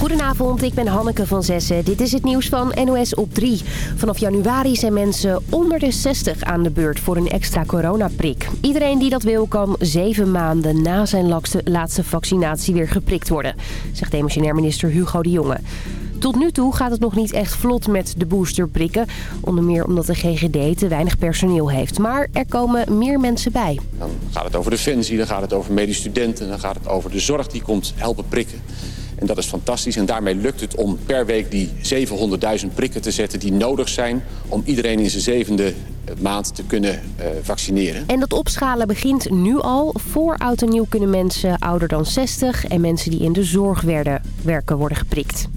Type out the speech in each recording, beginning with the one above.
Goedenavond, ik ben Hanneke van Zessen. Dit is het nieuws van NOS op 3. Vanaf januari zijn mensen onder de 60 aan de beurt voor een extra coronaprik. Iedereen die dat wil kan zeven maanden na zijn laatste vaccinatie weer geprikt worden, zegt demissionair minister Hugo de Jonge. Tot nu toe gaat het nog niet echt vlot met de boosterprikken. Onder meer omdat de GGD te weinig personeel heeft. Maar er komen meer mensen bij. Dan gaat het over Defensie, dan gaat het over medische studenten... dan gaat het over de zorg die komt helpen prikken. En dat is fantastisch. En daarmee lukt het om per week die 700.000 prikken te zetten... die nodig zijn om iedereen in zijn zevende eh, maand te kunnen uh, vaccineren. En dat opschalen begint nu al. Voor oud en nieuw kunnen mensen ouder dan 60... en mensen die in de zorg werden, werken worden geprikt.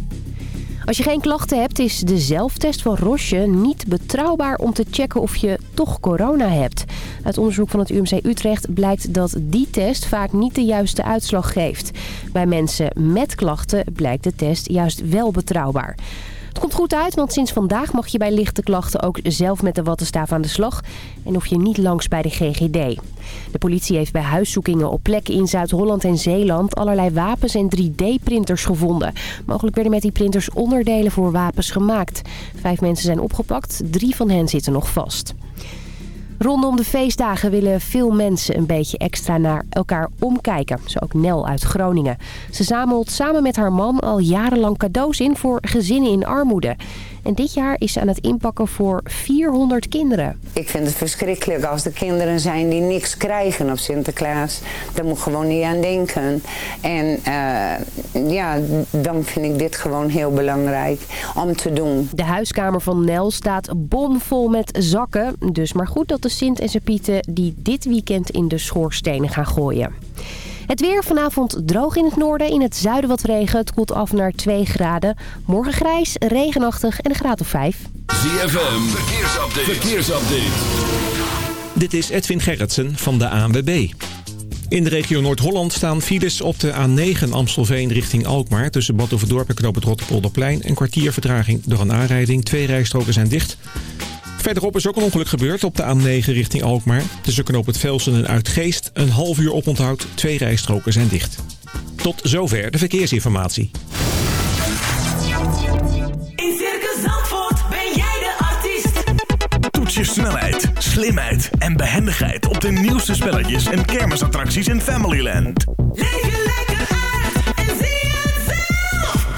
Als je geen klachten hebt, is de zelftest van Roche niet betrouwbaar om te checken of je toch corona hebt. Uit onderzoek van het UMC Utrecht blijkt dat die test vaak niet de juiste uitslag geeft. Bij mensen met klachten blijkt de test juist wel betrouwbaar. Het komt goed uit, want sinds vandaag mag je bij lichte klachten ook zelf met de wattenstaaf aan de slag. En hoef je niet langs bij de GGD. De politie heeft bij huiszoekingen op plekken in Zuid-Holland en Zeeland allerlei wapens en 3D-printers gevonden. Mogelijk werden met die printers onderdelen voor wapens gemaakt. Vijf mensen zijn opgepakt, drie van hen zitten nog vast. Rondom de feestdagen willen veel mensen een beetje extra naar elkaar omkijken. Zo ook Nel uit Groningen. Ze zamelt samen met haar man al jarenlang cadeaus in voor gezinnen in armoede. En dit jaar is ze aan het inpakken voor 400 kinderen. Ik vind het verschrikkelijk als er kinderen zijn die niks krijgen op Sinterklaas. Daar moet gewoon niet aan denken. En uh, ja, dan vind ik dit gewoon heel belangrijk om te doen. De huiskamer van Nel staat bomvol met zakken. Dus maar goed dat de Sint en zijn Pieten die dit weekend in de schoorstenen gaan gooien. Het weer vanavond droog in het noorden, in het zuiden wat regen. Het koelt af naar 2 graden. Morgen grijs, regenachtig en een graad of 5. ZFM, verkeersupdate. verkeersupdate. Dit is Edwin Gerritsen van de ANWB. In de regio Noord-Holland staan files op de A9 Amstelveen richting Alkmaar... tussen Bad en Knoop het Rotterpolderplein. Een kwartier vertraging door een aanrijding. Twee rijstroken zijn dicht. Verderop is ook een ongeluk gebeurd op de A9 richting Alkmaar. Tussen knoop het Velsen en Uitgeest. Een half uur oponthoud, twee rijstroken zijn dicht. Tot zover de verkeersinformatie. In Circus Zandvoort ben jij de artiest. Toets je snelheid, slimheid en behendigheid op de nieuwste spelletjes en kermisattracties in Familyland. Leef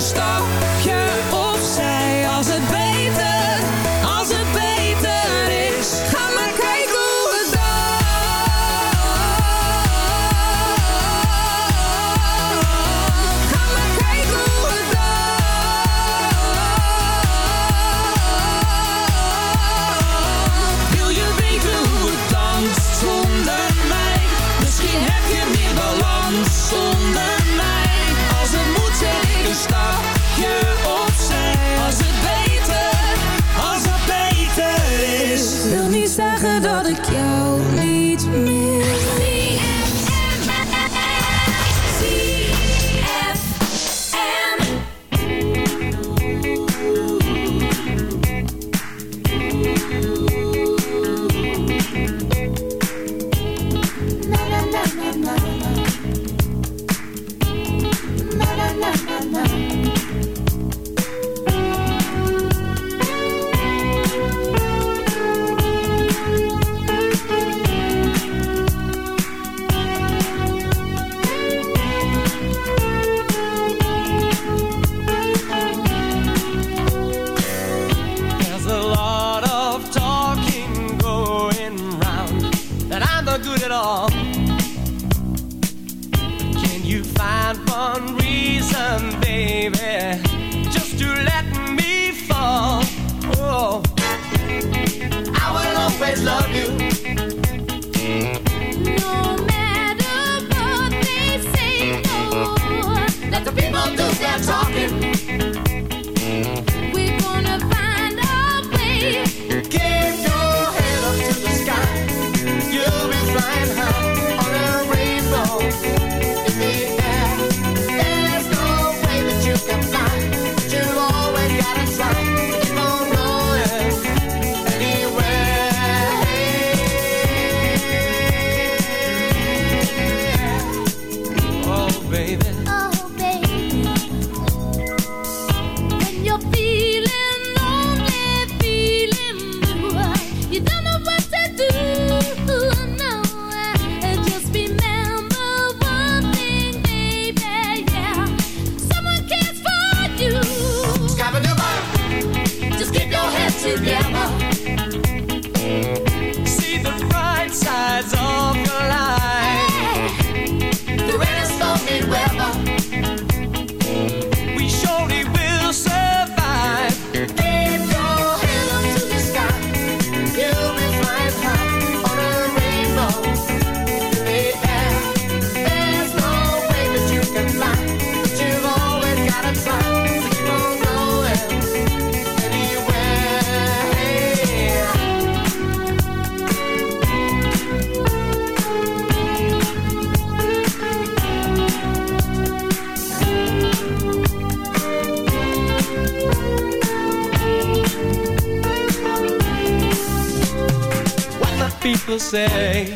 stapje say.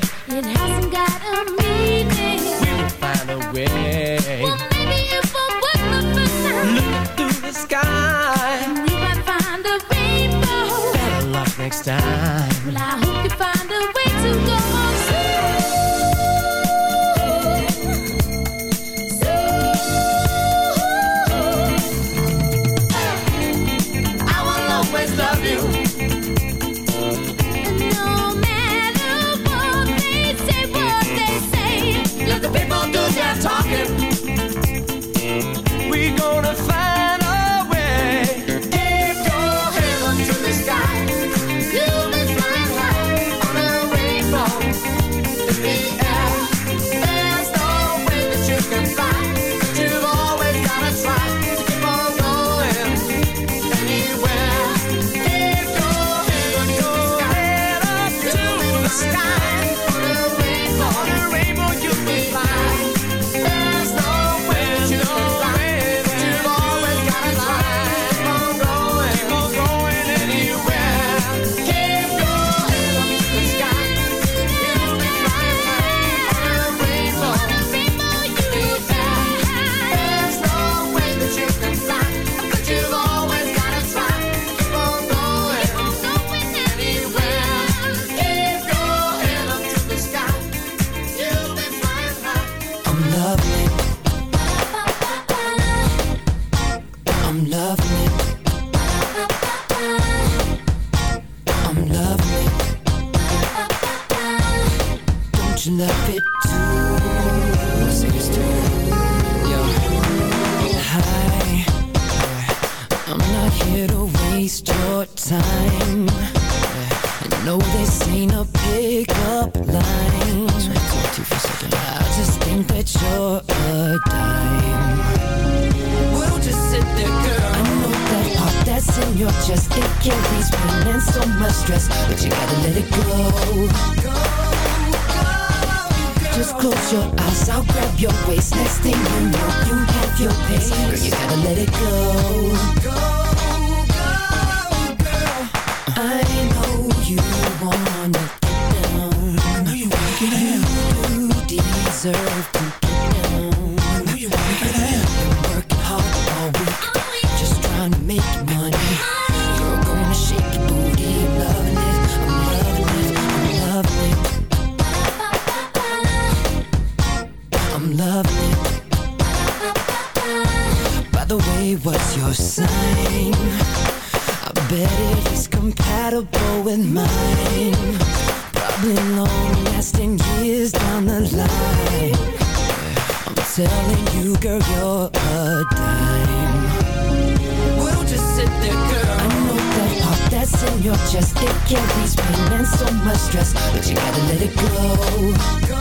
just It carries pain and so much stress. But you gotta let it go, go, go, go.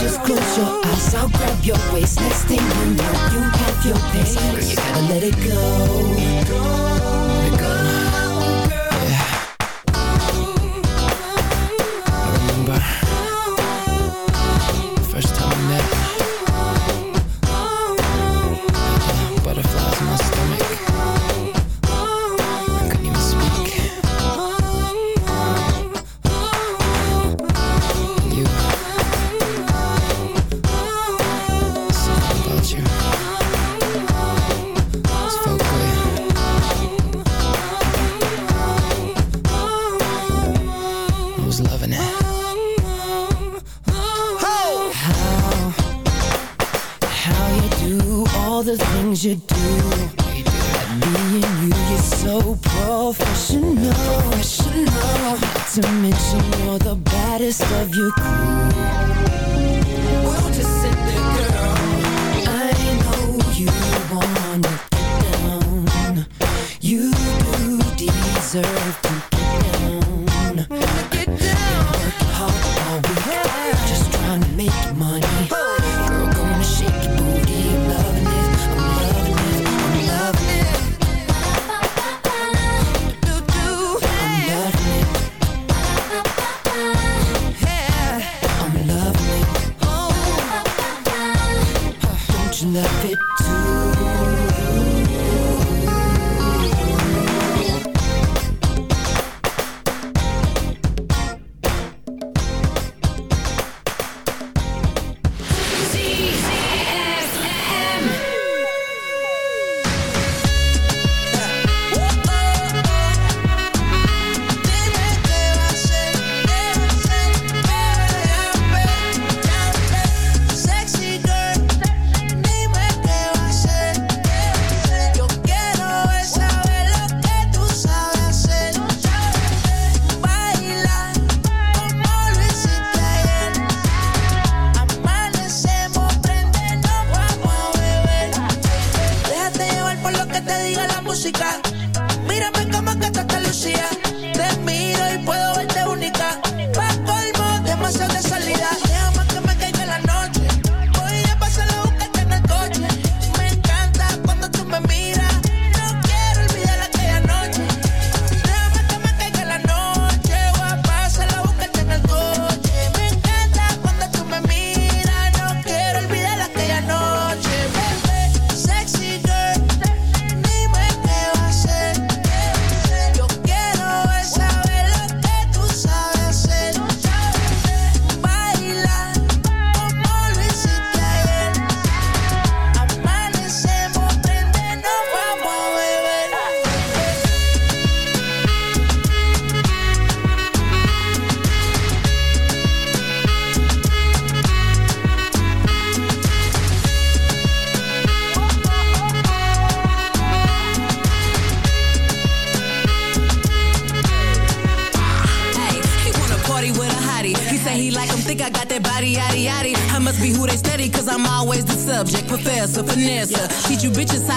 Just close your eyes, I'll grab your waist. Next thing you know, you have your pace. But you gotta let it go.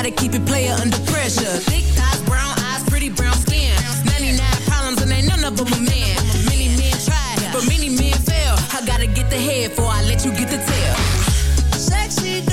To keep it player under pressure. Thick thighs, brown eyes, pretty brown skin. 99 problems and ain't none of them a man. Many men tried, but many men fail. I gotta get the head before I let you get the tail. Sexy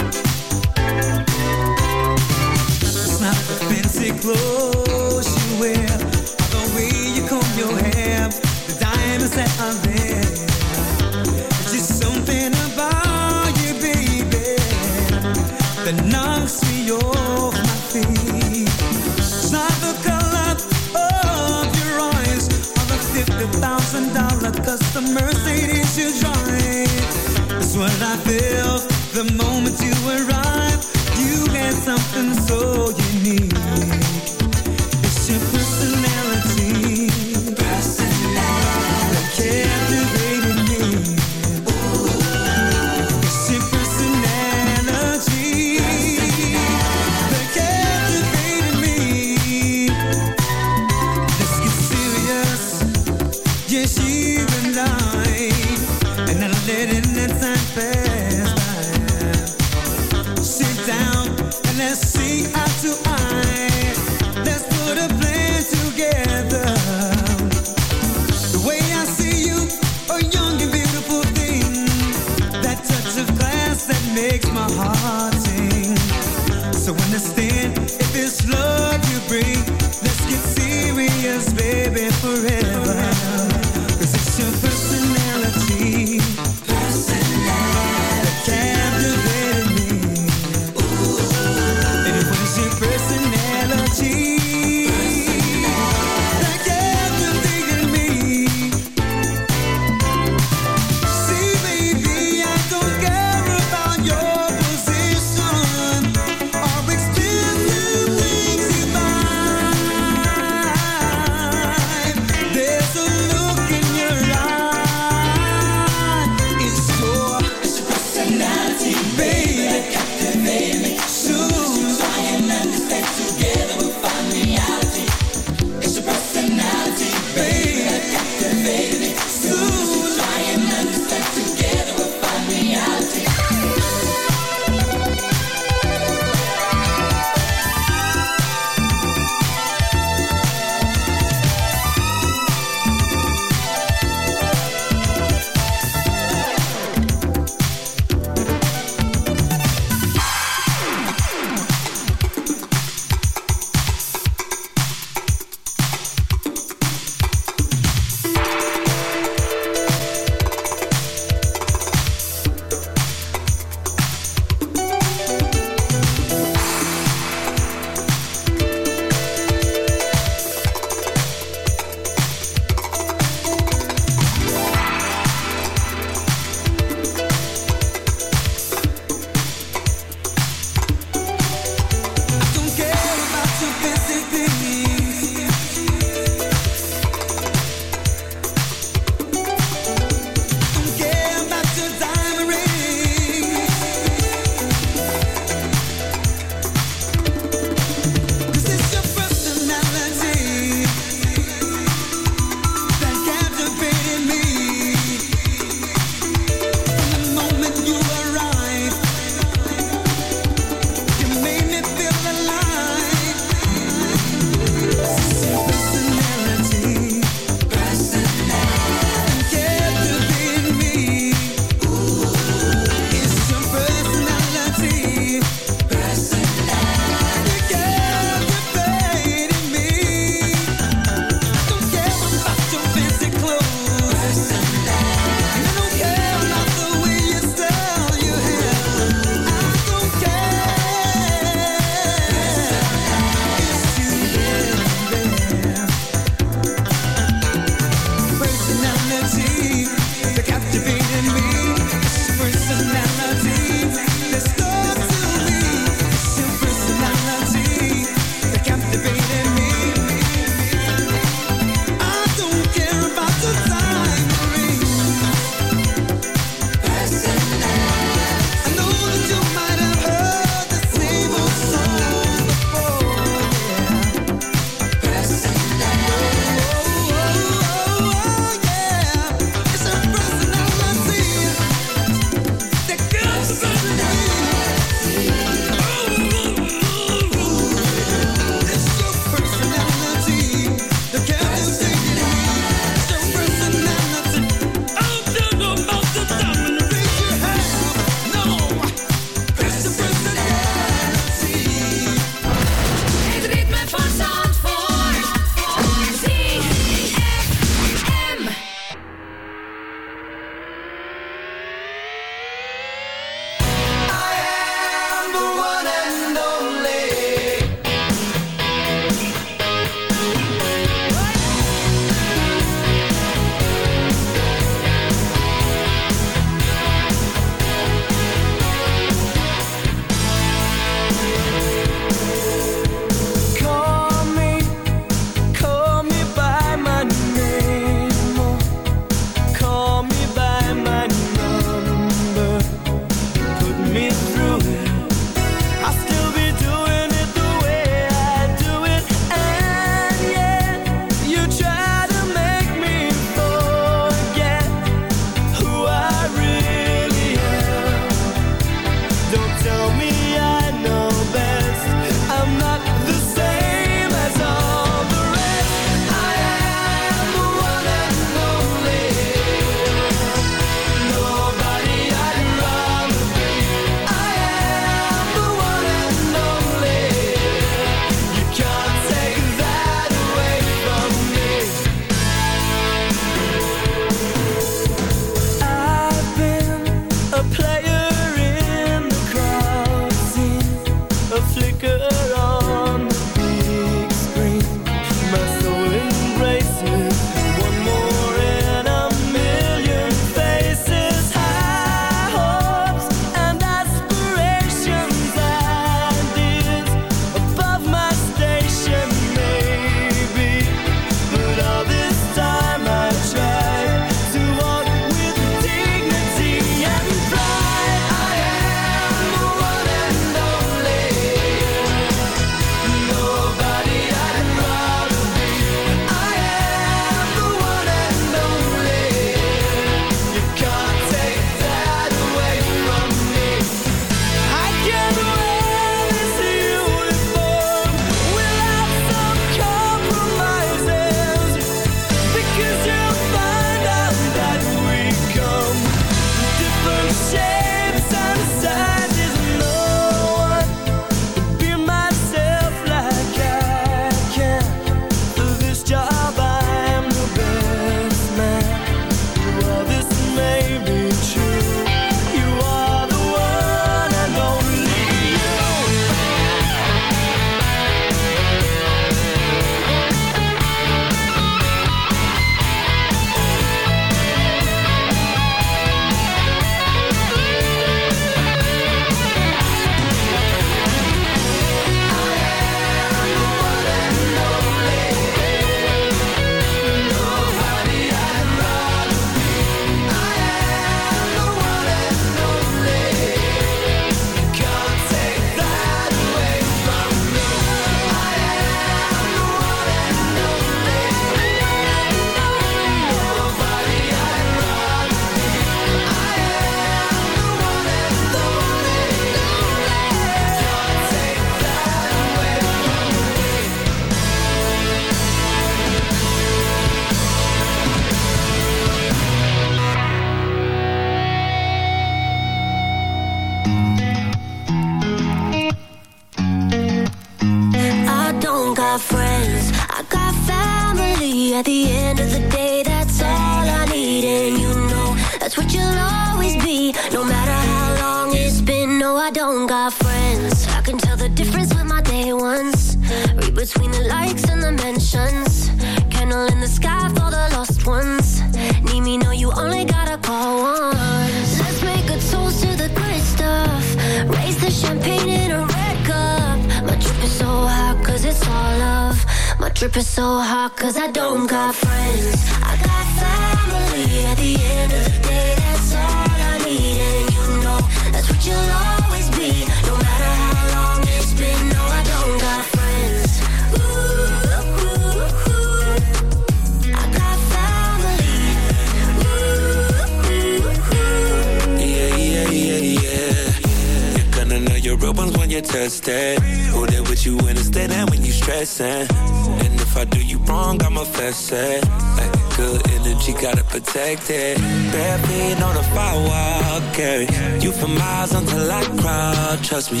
infected. Bare feet on a firewall, carry you for miles until I crawl. Trust me.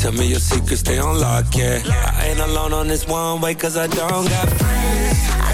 Tell me your secrets, stay on lock, yeah. I ain't alone on this one way, cause I don't got friends.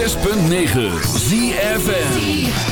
106.9 ZFN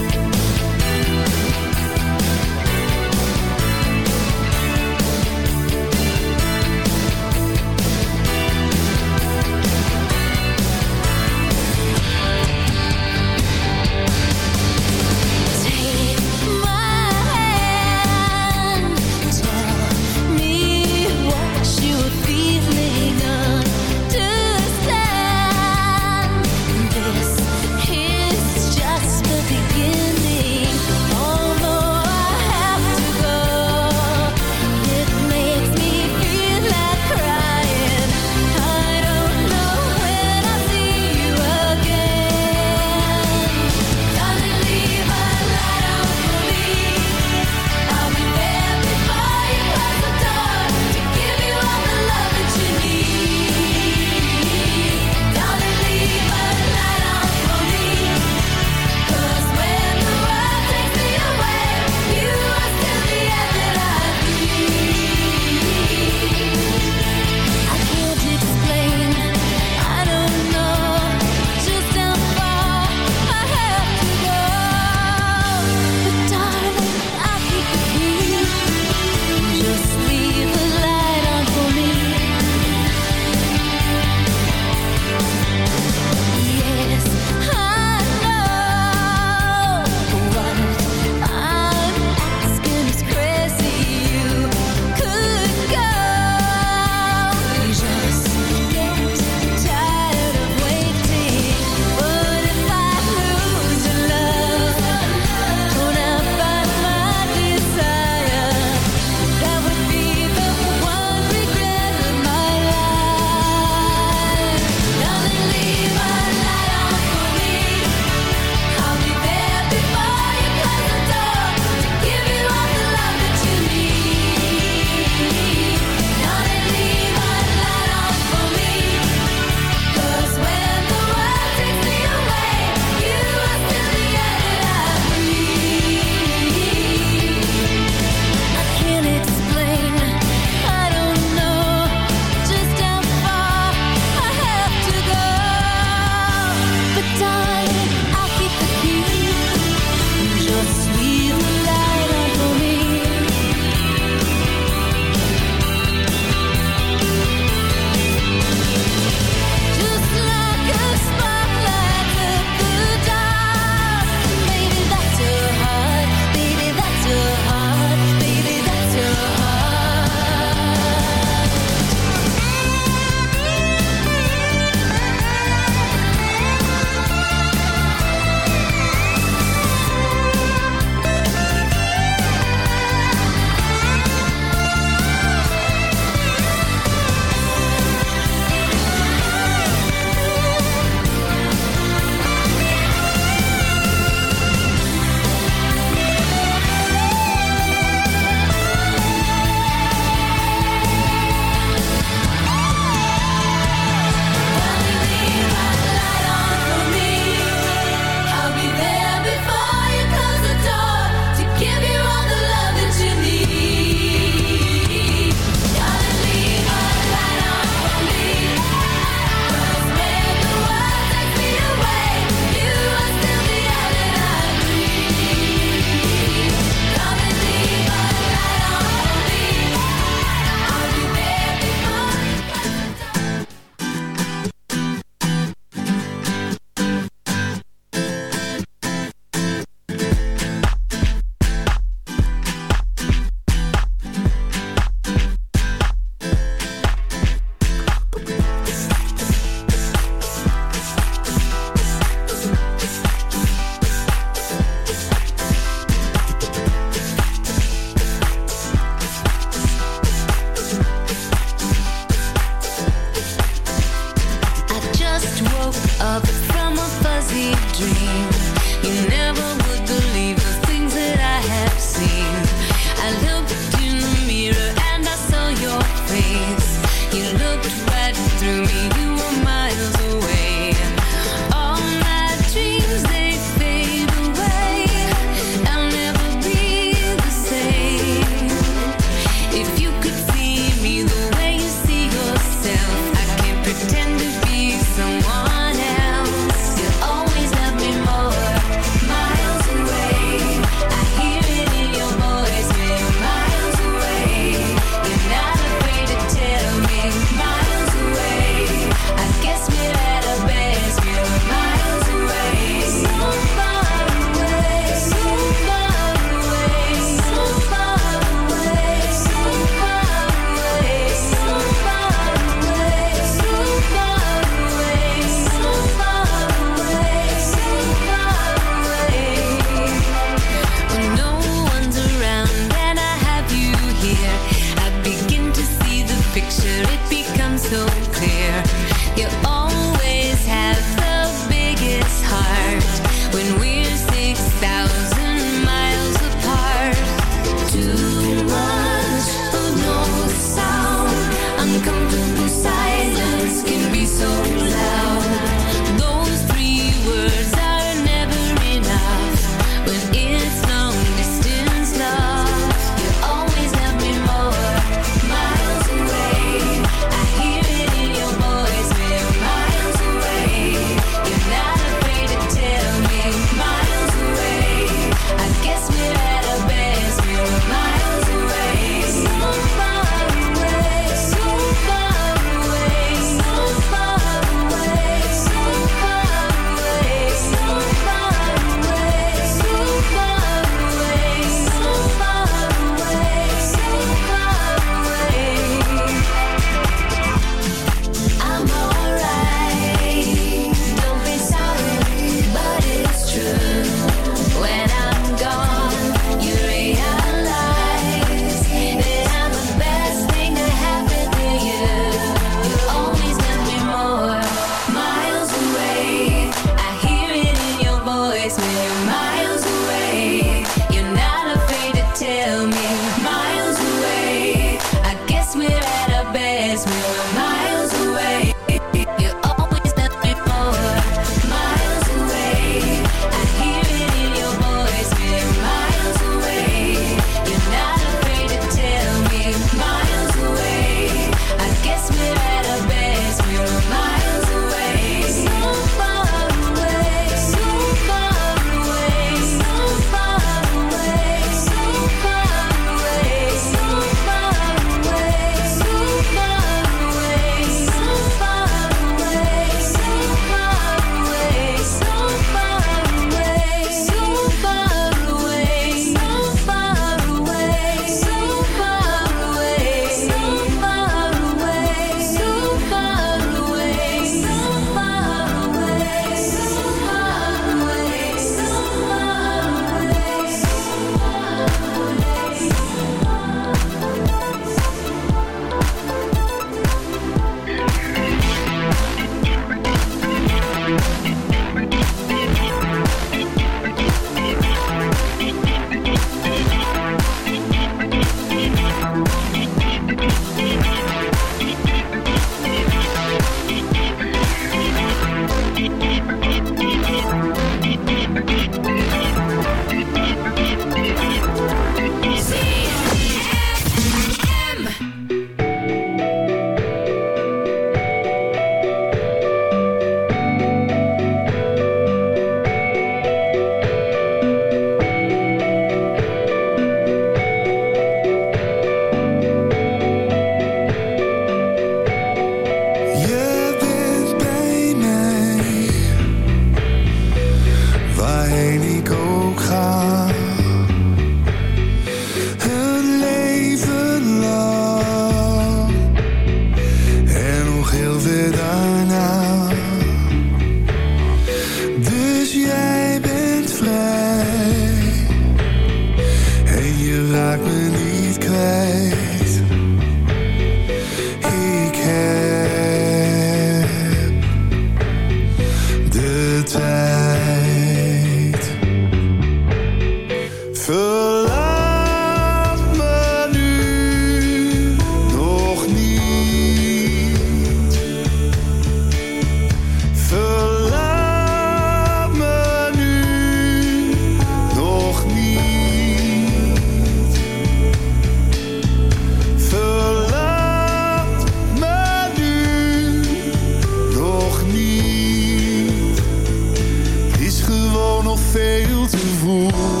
veel te vroeg.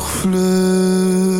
Nog vlug.